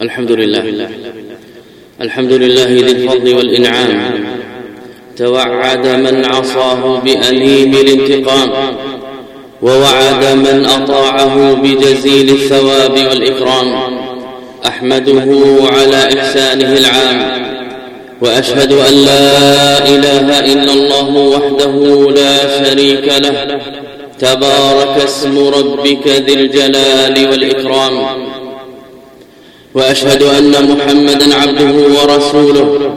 الحمد لله الحمد لله ذي الفضل والإنعام. توعد من عصاه بأليم الانتقام. ووعد من أطاعه بجزيل الثواب والإكرام. أحمده على إحسانه العام. وأشهد أن لا إله إلا الله وحده لا شريك له. تبارك اسم ربك ذي الجلال والإكرام. وأشهد أن محمدا عبده ورسوله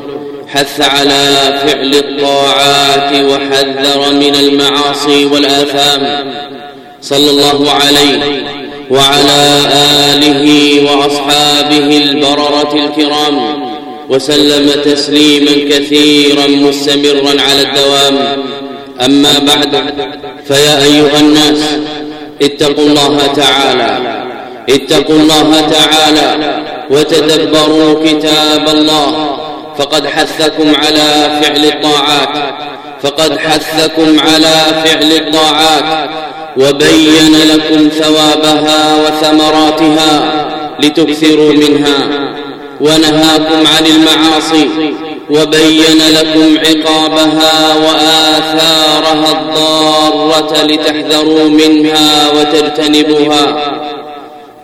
حث على فعل الطاعات وحذر من المعاصي والآثام صلى الله عليه وعلى آله وأصحابه البررة الكرام وسلم تسليما كثيرا مستمرا على الدوام. أما بعد فيا أيها الناس اتقوا الله تعالى اتقوا الله تعالى. وتدبروا كتاب الله. فقد حثكم على فعل الطاعات. فقد حثكم على فعل الطاعات. وبين لكم ثوابها وثمراتها لتكثروا منها. ونهاكم عن المعاصي. وبين لكم عقابها وآثارها الضارة لتحذروا منها وتجتنبوها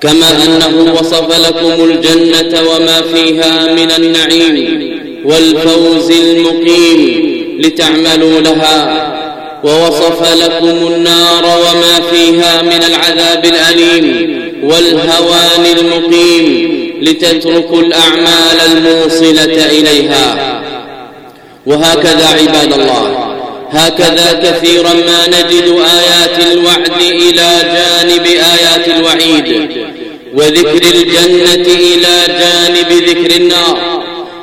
كما أنه وصف لكم الجنة وما فيها من النعيم والفوز المقيم لتعملوا لها ووصف لكم النار وما فيها من العذاب الأليم والهوان المقيم لتتركوا الأعمال الموصلة إليها. وهكذا عباد الله هكذا كثيرا ما نجد آيات الوعد إلى جانب آيات الوعيد وذكر الجنة إلى جانب ذكر النار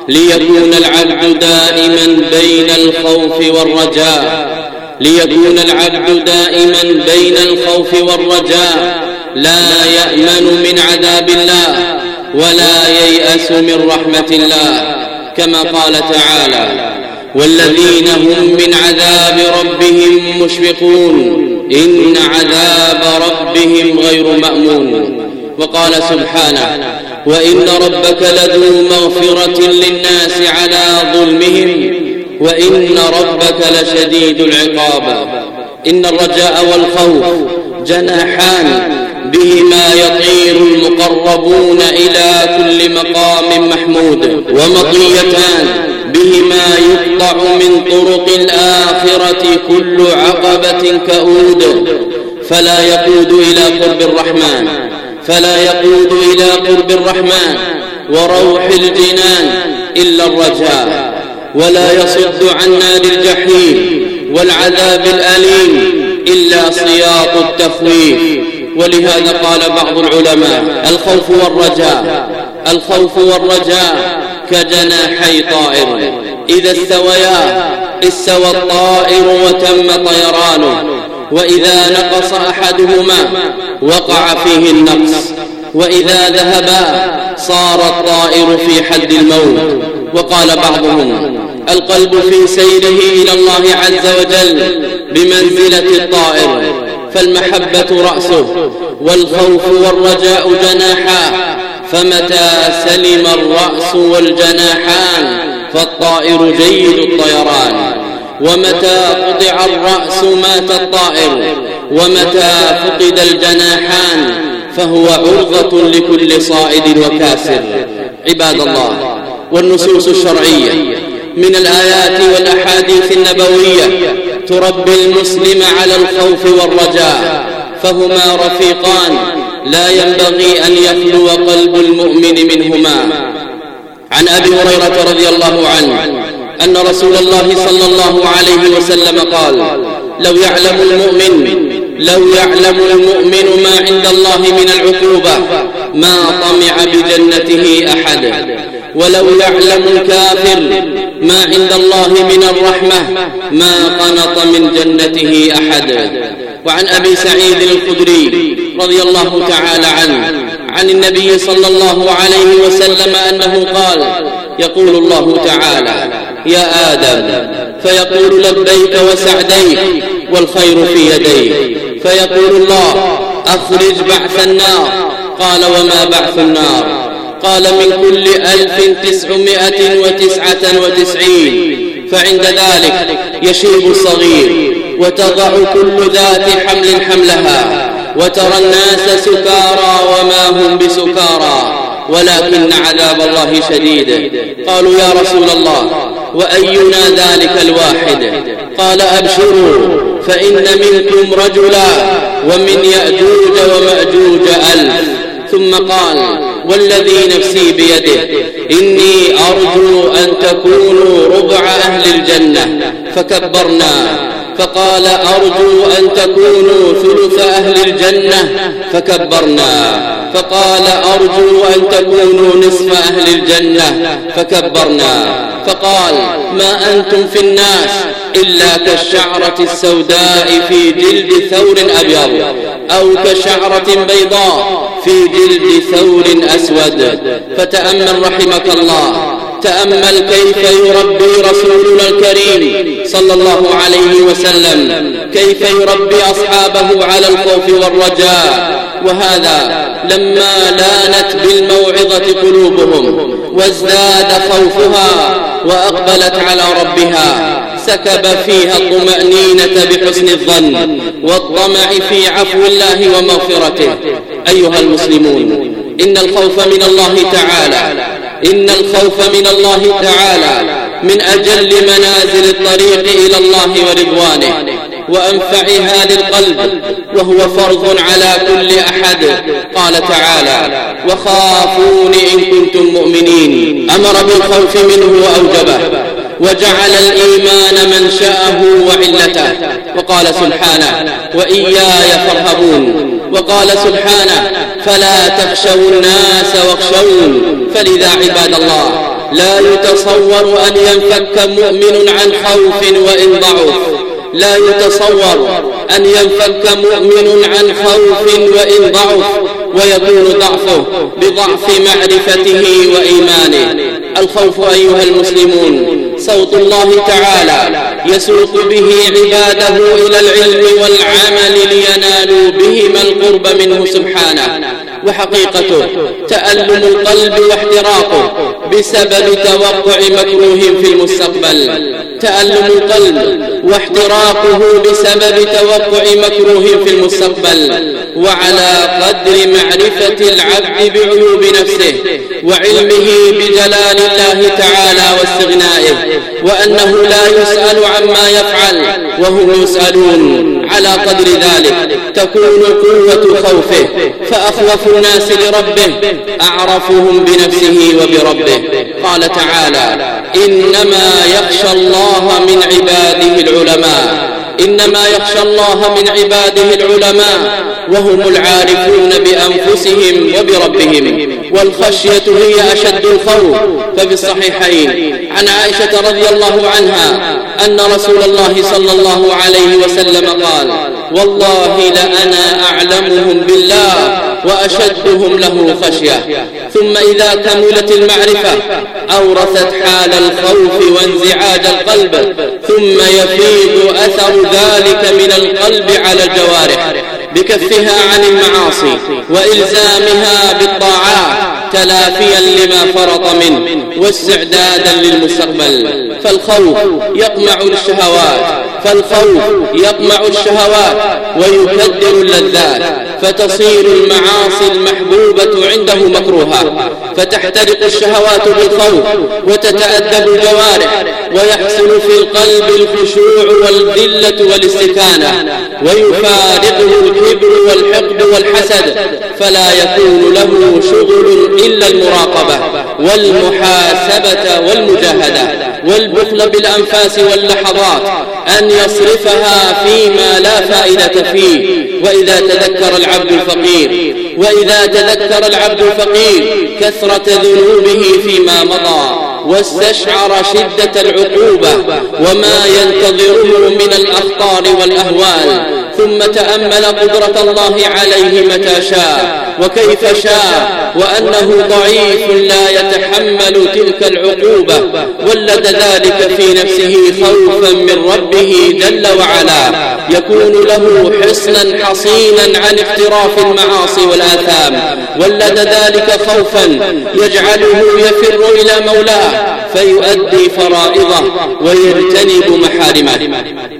ليكون العبد دائما بين الخوف والرجاء ليكون العبد دائما بين الخوف والرجاء لا يأمن من عذاب الله ولا ييأس من رحمة الله كما قال تعالى والذين هم من عذاب ربهم مشفقون. إن عذاب ربهم غير مأمون. وقال سبحانه وإن ربك لذو مغفرة للناس على ظلمهم وإن ربك لشديد العقاب. إن الرجاء والخوف جناحان بهما يطير المقربون إلى كل مقام محمود ومطيتان بهما يقطع من طرق الآخرة كل عقبة كؤود فلا يقود إلى قرب الرحمن فلا يقود إلى قرب الرحمن وروح الجنان إلا الرجاء. ولا يصد عن نار الجحيم والعذاب الأليم إلا سياط التخويف ولهذا قال بعض العلماء الخوف والرجاء الخوف والرجاء كجناحي طائر. إذا استويا استوى الطائر وتم طيرانه. وإذا نقص أحدهما وقع فيه النقص. وإذا ذهبا صار الطائر في حد الموت. وقال بعضهم القلب في سيره إلى الله عز وجل بمنزلة الطائر. فالمحبة رأسه والخوف والرجاء جناحا فمتى سلم الرأس والجناحان فالطائر جيد الطيران؟ ومتى قطع الرأس مات الطائر؟ ومتى فقد الجناحان؟ فهو عرضة لكل صائد وكاسر. عباد الله والنصوص الشرعية من الآيات والأحاديث النبوية تربي المسلم على الخوف والرجاء فهما رفيقان لا ينبغي أن يخلو قلب المؤمن منهما. عن أبي هريرة رضي الله عنه أن رسول الله صلى الله عليه وسلم قال لو يعلم المؤمن لو يعلم المؤمن ما عند الله من العقوبة ما طمع بجنته أحد. ولو يعلم الكافر ما عند الله من الرحمة ما قنط من جنته أحد. وعن أبي سعيد الخدري رضي الله تعالى عنه عن النبي صلى الله عليه وسلم أنه قال يقول الله تعالى يا آدم فيقول لبيك وسعديك والخير في يديك. فيقول الله أخرج بعث النار. قال وما بعث النار؟ قال من كل ألف تسعمائة وتسعة وتسعين. فعند ذلك يشيب الصغير وتضع كل ذات حمل حملها وترى الناس سكارى وما هم بسكارى. ولكن عذاب الله شديد. قالوا يا رسول الله وأينا ذلك الواحد؟ قال أبشروا فإن منكم رجلا ومن يأجوج ومأجوج ألف. ثم قال والذي نفسي بيده إني أرجو أن تكونوا ربع أهل الجنة. فكبرنا فقال أرجو أن تكونوا ثلث أهل الجنة. فكبرنا. فقال أرجو أن تكونوا نصف أهل الجنة. فكبرنا. فقال ما أنتم في الناس إلا كالشعرة السوداء في جلد ثور أبيض أو كشعرة بيضاء في جلد ثور أسود. فتأمل رحمك الله. تأمل كيف يربي رسولنا الكريم صلى الله عليه وسلم. كيف يربي أصحابه على الخوف والرجاء. وهذا لما لانت بالموعظة قلوبهم وازداد خوفها وأقبلت على ربها سكب فيها الطمأنينة بحسن الظن والطمع في عفو الله ومغفرته. أيها المسلمون إن الخوف من الله تعالى إن الخوف من الله تعالى من أجل منازل الطريق إلى الله ورضوانه. وأنفعها للقلب وهو فرض على كل أحد. قال تعالى وخافون إن كنتم مؤمنين. أمر بالخوف منه وأوجبه وجعل الإيمان منشأه وعلته. وقال سبحانه وإياي فارهبون. وقال سبحانه فلا تخشوا الناس واخشون. فلذا عباد الله لا يتصور أن ينفك مؤمن عن خوف وإن ضعف. لا يتصور أن ينفك مؤمن عن خوف وإن ضعف ويكون ضعفه بضعف معرفته وإيمانه. الخوف أيها المسلمون صوت الله تعالى يسوق به عباده إلى العلم والعمل لينالوا بهما القرب منه سبحانه. وحقيقته تألم القلب واحتراقه بسبب توقع مكروه في المستقبل. تألم القلب واحتراقه بسبب توقع مكروه في المستقبل وعلى قدر معرفة العبد بعيوب نفسه وعلمه بجلال الله تعالى واستغنائه وأنه لا يسأل عما يفعل وهم يسألون على قدر ذلك تكون قوة خوفه فأخوف الناس لربه أعرفهم بنفسه وبربه قال تعالى إنما يخشى الله من عباده العلماء. إنما يخشى الله من عباده العلماء. وهم العارفون بأنفسهم وبربهم. والخشية هي أشد الخوف. ففي الصحيحين عن عائشة رضي الله عنها أن رسول الله صلى الله عليه وسلم قال والله لأنا أعلمهم بالله. وأشدهم له خشية. ثم إذا كملت المعرفة أورثت حال الخوف وانزعاج القلب. ثم يفيض أثر ذلك من القلب على الجوارح بكفها عن المعاصي وإلزامها بالطاعات تلافيا لما فرط منه واستعدادا للمستقبل. فالخوف يقمع الشهوات فالخوف يقمع الشهوات ويكدر اللذات فتصير المعاصي المحبوبة عنده مكروهة. فتحترق الشهوات بالخوف وتتأدب الجوارح ويحصل في القلب الخشوع والذلة والاستكانة. ويفارقه الكبر والحقد والحسد فلا يكون له شغل إلا المراقبة والمحاسبة والمجاهدة. والبخل بالأنفاس واللحظات أن يصرفها فيما لا فائدة فيه. وإذا تذكر العبد الفقير وإذا تذكر العبد الفقير كثرة ذنوبه فيما مضى. واستشعر شدة العقوبة وما ينتظره من الأخطار والأهوال. ثم تأمل قدرة الله عليه متى شاء وكيف شاء وأنه ضعيف لا يتحمل تلك العقوبة ولد ذلك في نفسه خوفا من ربه جل وعلا. يكون له حصنا حصينا عن اقتراف المعاصي والآثام. ولد ذلك خوفا يجعله يفر إلى مولاه فيؤدي فرائضه ويجتنب محارمه.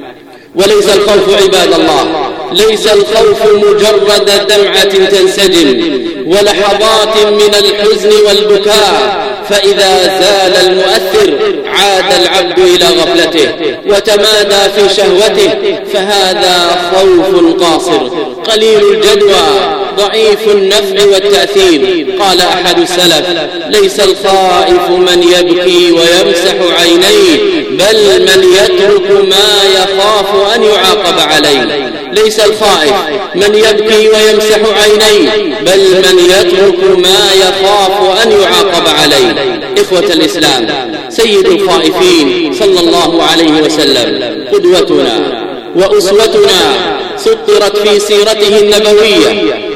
وليس الخوف عباد الله. ليس الخوف مجرد دمعة تنسجم ولحظات من الحزن والبكاء. فإذا زال المؤثر عاد العبد إلى غفلته وتمادى في شهوته. فهذا خوف قاصر. قليل الجدوى. ضعيف النفع والتأثير قال أحد السلف ليس الخائف من يبكي ويمسح عينيه بل من يترك ما يخاف أن يعاقب عليه. ليس الخائف من يبكي ويمسح عينيه بل من يترك ما يخاف أن يعاقب عليه. إخوة الإسلام سيد الخائفين صلى الله عليه وسلم قدوتنا وأسوتنا سطرت في سيرته النبوية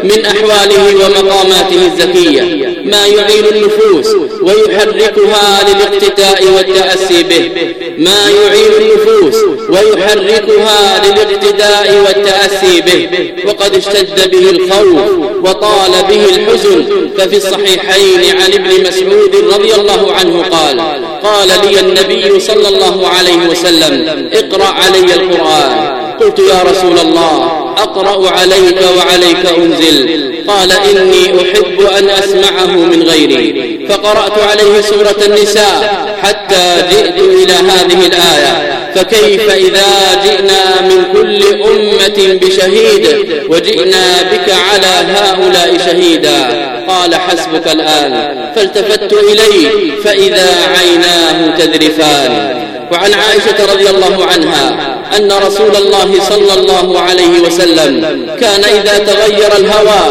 من أحواله ومقاماته الزكية ما يعين النفوس ويحركها للاقتداء والتأسي به. ما يعين النفوس ويحركها للاقتداء والتأسي به. وقد اشتد به الخوف وطال به الحزن. ففي الصحيحين عن ابن مسعود رضي الله عنه قال قال لي النبي صلى الله عليه وسلم اقرأ علي القرآن. قلت يا رسول الله أقرأ عليك وعليك أنزل. قال إني أحب أن أسمعه من غيري. فقرأت عليه سورة النساء حتى جئت إلى هذه الآية. فكيف إذا جئنا من كل أمة بشهيد وجئنا بك على هؤلاء شهيدا؟ قال حسبك الآن. فالتفت إليه فإذا عيناه تذرفان. وعن عائشة رضي الله عنها أن رسول الله صلى الله عليه وسلم كان إذا تغير الهوى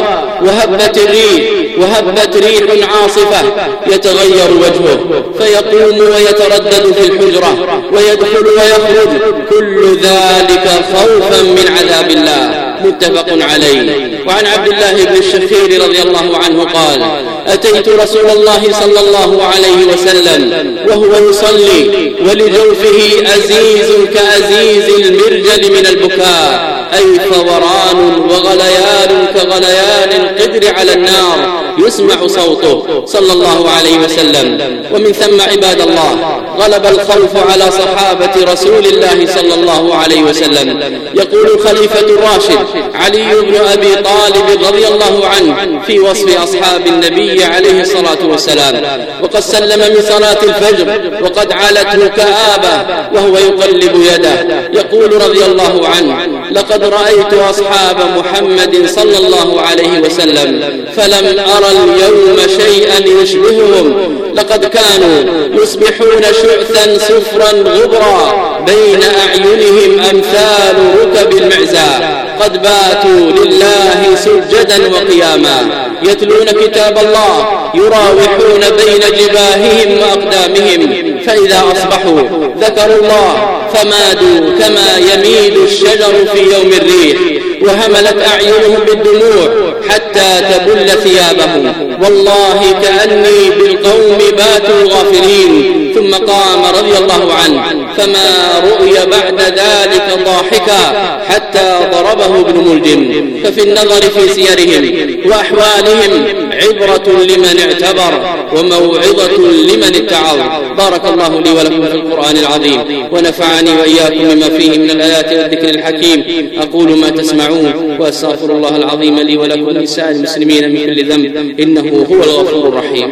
وهبت الريح وهبت ريح عاصفة يتغير وجهه فيقوم ويتردد في الحجرة ويدخل ويخرج. كل ذلك خوفا من عذاب الله. متفق عليه. وعن عبد الله بن الشخير رضي الله عنه قال أتيت رسول الله صلى الله عليه وسلم وهو يصلي ولجوفه أزيز كأزيز المرجل من البكاء أي فوران وغليان كغليان القدر على النار يسمع صوته صلى الله عليه وسلم. ومن ثم عباد الله غلب الخوف على صحابة رسول الله صلى الله عليه وسلم. يقول الخليفة الراشد علي بن أبي طالب رضي الله عنه في وصف أصحاب النبي عليه الصلاة والسلام. وقد سلم من صلاة الفجر وقد علته كآبة وهو يقلب يده. يقول رضي الله عنه لقد رأيت أصحاب محمد صلى الله عليه وسلم فلم أرى اليوم شيئا يشبههم. لقد كانوا يصبحون شعثا صفرا غبرا بين أعينهم أمثال ركب المعزى. قد باتوا لله سجدا وقياما. يتلون كتاب الله يراوحون بين جباههم وأقدامهم. فإذا أصبحوا ذكروا الله فمادوا كما يميد الشجر في يوم الريح وهملت أعينهم بالدموع حتى تبل ثيابهم. والله كأني بالقوم باتوا غافلين. ثم قام رضي الله عنه فما رؤي بعد ذلك ضاحكا حتى ضربه ابن ملجم. ففي النظر في سيرهم وأحوالهم عبرة لمن اعتبر وموعظة لمن اتعظ بارك الله لي ولكم في القرآن العظيم. ونفعني وإياكم بما فيه من الآيات والذكر الحكيم. أقول ما تسمعون وأستغفر الله العظيم لي ولكم ولسائر المسلمين من كل ذنب. إنه هو الغفور الرحيم.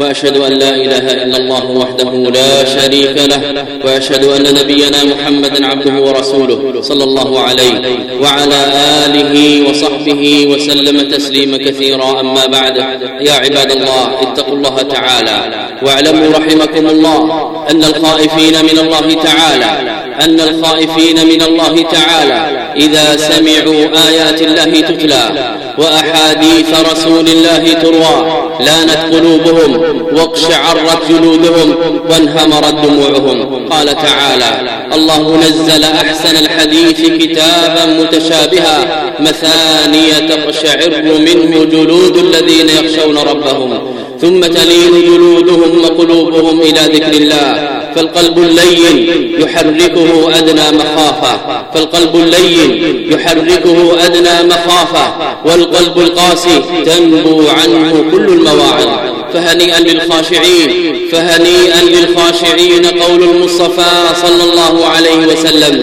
وأشهد أن لا إله إلا الله وحده لا شريك له وأشهد أن نبينا محمدا عبده ورسوله صلى الله عليه وعلى آله وصحبه وسلم تسليما كثيرا. أما بعد يا عباد الله اتقوا الله تعالى واعلموا رحمكم الله أن الخائفين من الله تعالى أن الخائفين من الله تعالى إذا سمعوا آيات الله تتلى. وأحاديث رسول الله تروى. لانت قلوبهم واقشعرت جلودهم وانهمرت دموعهم. قال تعالى الله نزل أحسن الحديث كتابا متشابها مثانية تقشعر منه جلود الذين يخشون ربهم. ثم تلين جلودهم وقلوبهم إلى ذكر الله. فالقلب اللين يحركه أدنى مخافة. فالقلب اللين يحركه أدنى مخافة. والقلب القاسي تنبو عنه كل المواعظ. فهنيئا للخاشعين. فهنيئا للخاشعين قول المصطفى صلى الله عليه وسلم.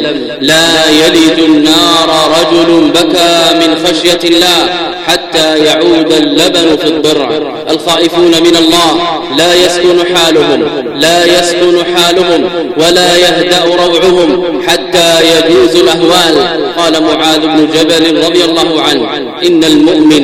لا يلج النار رجل بكى من خشية الله حتى يعود اللبن في الضرع. الخائفون من الله لا يسكن حالهم لا يسكن حالهم ولا يهدأ روعهم حتى يجوز الأهوال. قال معاذ بن جبل رضي الله عنه. إن المؤمن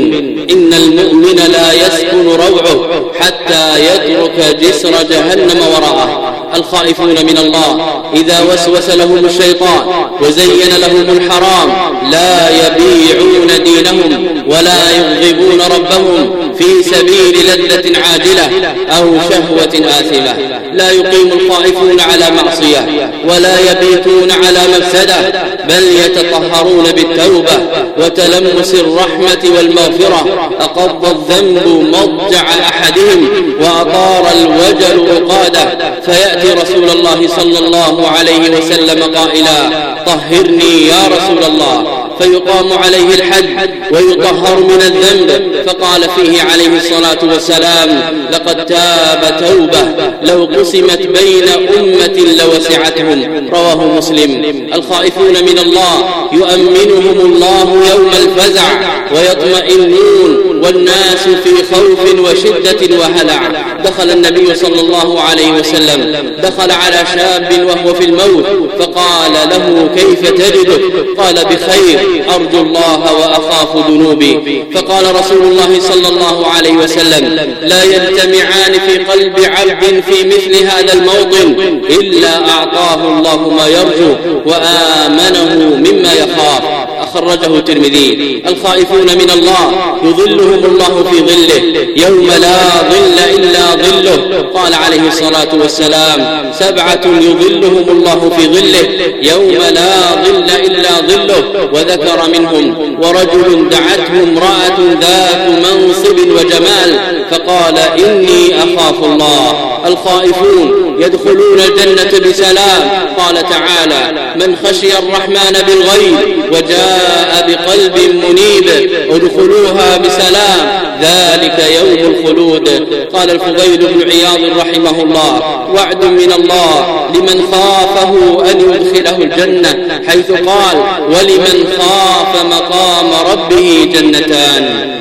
إن المؤمن لا يسكن روعه حتى يترك جسر جهنم وراءه. الخائفون من الله. إذا وسوس لهم الشيطان وزين لهم الحرام لا يبيعون دينهم ولا يغضبون ربهم في سبيل لذة عاجلة أو شهوة آثمة لا يقيم الخائفون على معصية ولا يبيتون على مفسدة بل يتطهرون بالتوبة وتلمس الرحمة والمغفرة. أقض الذنب مضجع أحدهم وأطار الوجل عقادة. فيأتي رسول الله صلى الله عليه وسلم قائلا طهرني يا رسول الله. فيقام عليه الحد ويطهر من الذنب. فقال فيه عليه الصلاة والسلام لقد تاب توبة لو قسمت بين أمة لوسعتهم. رواه مسلم. الخائفون من الله يؤمنهم الله يوم الفزع ويطمئنون والناس في خوف وشدة وهلع. دخل النبي صلى الله عليه وسلم. دخل على شاب وهو في الموت. فقال له كيف تجدك قال بخير. أرجو الله وأخاف ذنوبي. فقال رسول الله صلى الله عليه وسلم لا يجتمعان في قلب عبد في مثل هذا الموطن إلا أعطاه الله ما يرجو وآمنه مما يخاف. أخرجه الترمذي. الخائفون من الله يظلهم الله في ظله. يوم لا ظل إلا ظله. قال عليه الصلاة والسلام سبعة يظلهم الله في ظله. يوم لا ظل إلا ظله. وذكر منهم ورجل دعته امرأة ذات منصب وجمال فقال إني أخاف الله. الخائفون يدخلون الجنة بسلام. قال تعالى من خشي الرحمن بالغيب وجاء بقلب منيب ادخلوها بسلام. ذلك يوم الخلود. قال الفضيل بن عياض رحمه الله وعد من الله. لمن خافه أن يدخله الجنة. حيث قال ولمن خاف مقام ربه جنتان.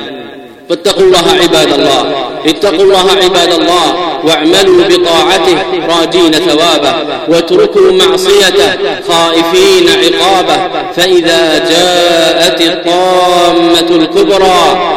فاتقوا الله عباد الله. اتقوا الله عباد الله واعملوا بطاعته راجين ثوابه واتركوا معصيته خائفين عقابه. فإذا جاءت الطامة الكبرى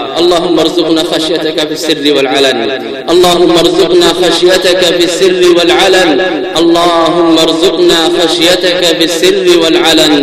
اللهم ارزقنا خشيتك في السر والعلن. اللهم ارزقنا خشيتك في السر والعلن. اللهم ارزقنا خشيتك في السر والعلن.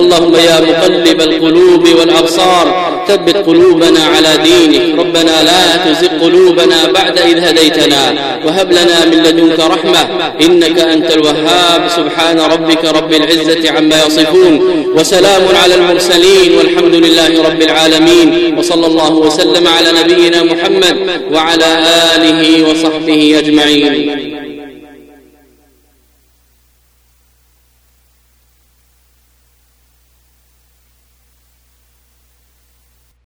اللهم يا مقلب القلوب والأبصار ثبت قلوبنا على دينك. ربنا لا تزغ قلوبنا بعد إذ هديتنا. وهب لنا من لدنك رحمة. إنك أنت الوهاب. سبحان ربك رب العزة عما يصفون. وسلام على المرسلين والحمد لله رب العالمين وصلى الله وسلم على نبينا محمد وعلى آله وصحبه أجمعين.